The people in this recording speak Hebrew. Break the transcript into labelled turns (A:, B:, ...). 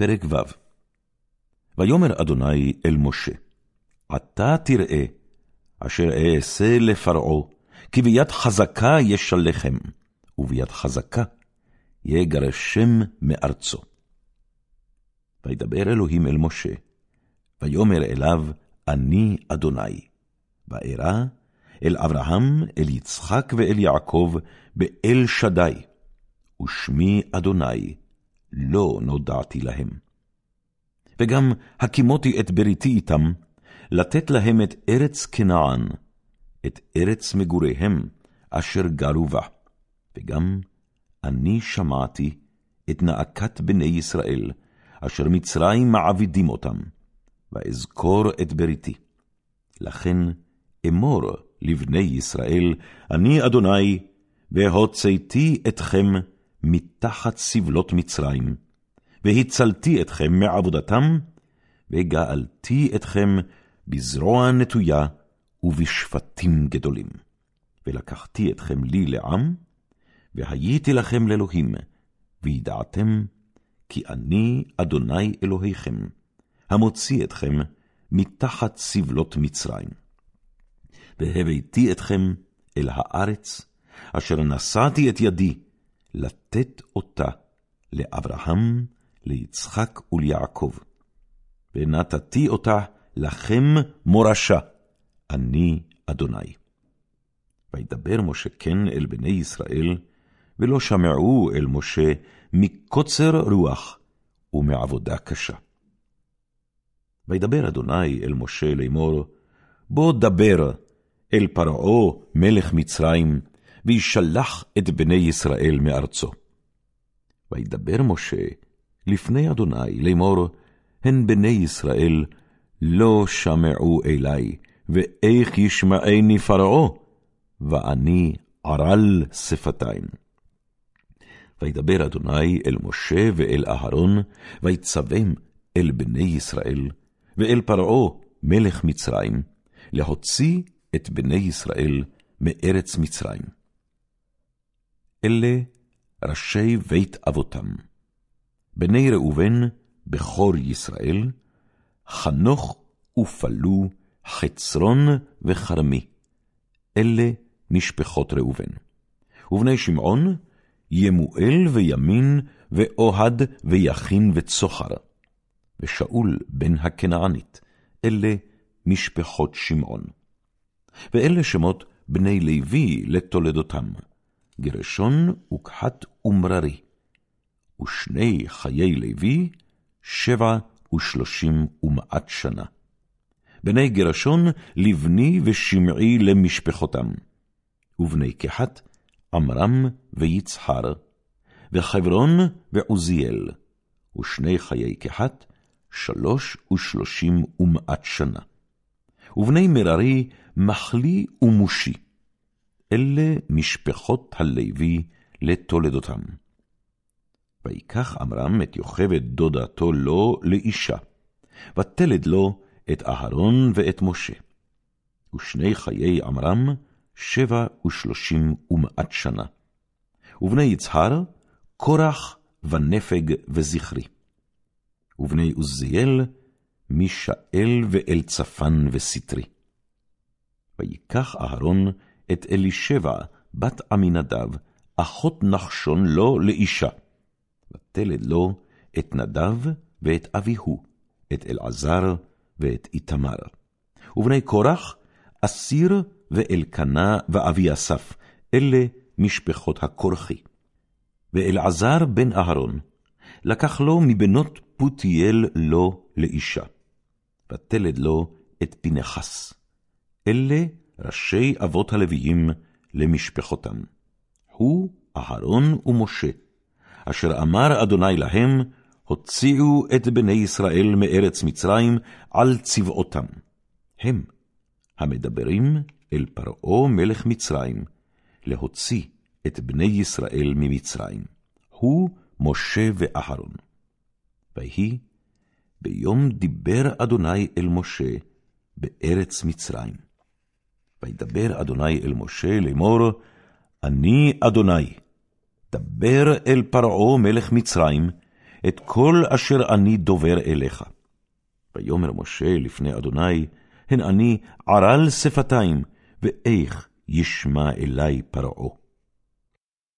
A: פרק ו' ויאמר אדוני אל משה, עתה תראה, אשר אעשה לפרעה, כי ביד חזקה ישלחם, וביד חזקה יגרשם מארצו. וידבר אלוהים אל משה, ויאמר אליו, אני אדוני. וארא אל אברהם, אל יצחק ואל יעקב, באל שדי, ושמי אדוני, לא נודעתי להם. וגם הקימותי את בריתי איתם, לתת להם את ארץ כנען, את ארץ מגוריהם, אשר גרו בה. וגם אני שמעתי את נאקת בני ישראל, אשר מצרים מעבידים אותם, ואזכור את בריתי. לכן אמור לבני ישראל, אני אדוני, והוצאתי אתכם מתחת סבלות מצרים, והצלתי אתכם מעבודתם, וגאלתי אתכם בזרוע נטויה ובשפטים גדולים. ולקחתי אתכם לי לעם, והייתי לכם לאלוהים, וידעתם כי אני אדוני אלוהיכם, המוציא אתכם מתחת סבלות מצרים. והבאתי אתכם אל הארץ, אשר נשאתי את ידי, אותה לאברהם, ליצחק וליעקב. ונתתי אותה לכם מורשה, אני אדוני. וידבר משה כן אל בני ישראל, ולא שמעו אל משה מקוצר רוח ומעבודה קשה. וידבר אדוני אל משה לאמור, בוא דבר אל פרעה מלך מצרים, וישלח את בני ישראל מארצו. וידבר משה לפני אדוני לאמור, הן בני ישראל לא שמעו אלי, ואיך ישמעני פרעה, ואני ערל שפתיים. וידבר אדוני אל משה ואל אהרון, ויצווים אל בני ישראל, ואל פרעה מלך מצרים, להוציא את בני ישראל מארץ מצרים. אלה ראשי בית אבותם. בני ראובן, בכור ישראל, חנוך ופלו, חצרון וכרמי. אלה משפחות ראובן. ובני שמעון, ימואל וימין, ואוהד ויכין וצוחר. ושאול בן הכנענית, אלה משפחות שמעון. ואלה שמות בני לוי לתולדותם, גרשון וכחת ומררי. ושני חיי לוי, שבע ושלושים ומעט שנה. בני גרשון לבני ושמעי למשפחותם. ובני קחת, עמרם ויצחר, וחברון ועוזיאל, ושני חיי קחת, שלוש ושלושים ומעט שנה. ובני מררי, מחלי ומושי. אלה משפחות הלוי לתולדותם. ויקח עמרם את יוכבד דודתו לו לאישה, ותלד לו את אהרון ואת משה. ושני חיי עמרם, שבע ושלושים ומעט שנה. ובני יצהר, קורח ונפג וזכרי. ובני עוזיאל, מישאל ואלצפן וסטרי. ויקח אהרון את אלישבע, בת עמינדב, אחות נחשון לו לאישה. ותלד לו את נדב ואת אביהו, את אלעזר ואת איתמר. ובני קורח, אסיר ואלקנה ואבי אסף, אלה משפחות הקורחי. ואלעזר בן אהרון, לקח לו מבנות פותיאל לו לאישה. ותלד לו את פנחס. אלה ראשי אבות הלוויים למשפחותם. הוא אהרון ומשה, אשר אמר אדוני להם, הוציאו את בני ישראל מארץ מצרים על צבאותם. הם המדברים אל פרעה מלך מצרים, להוציא את בני ישראל ממצרים. הוא משה ואהרון. ויהי ביום דיבר אדוני אל משה בארץ מצרים. וידבר אדוני אל משה לאמור, אני אדוני, דבר אל פרעה מלך מצרים, את כל אשר אני דובר אליך. ויאמר משה לפני אדוני, הן אני ערל שפתיים, ואיך ישמע אלי פרעה.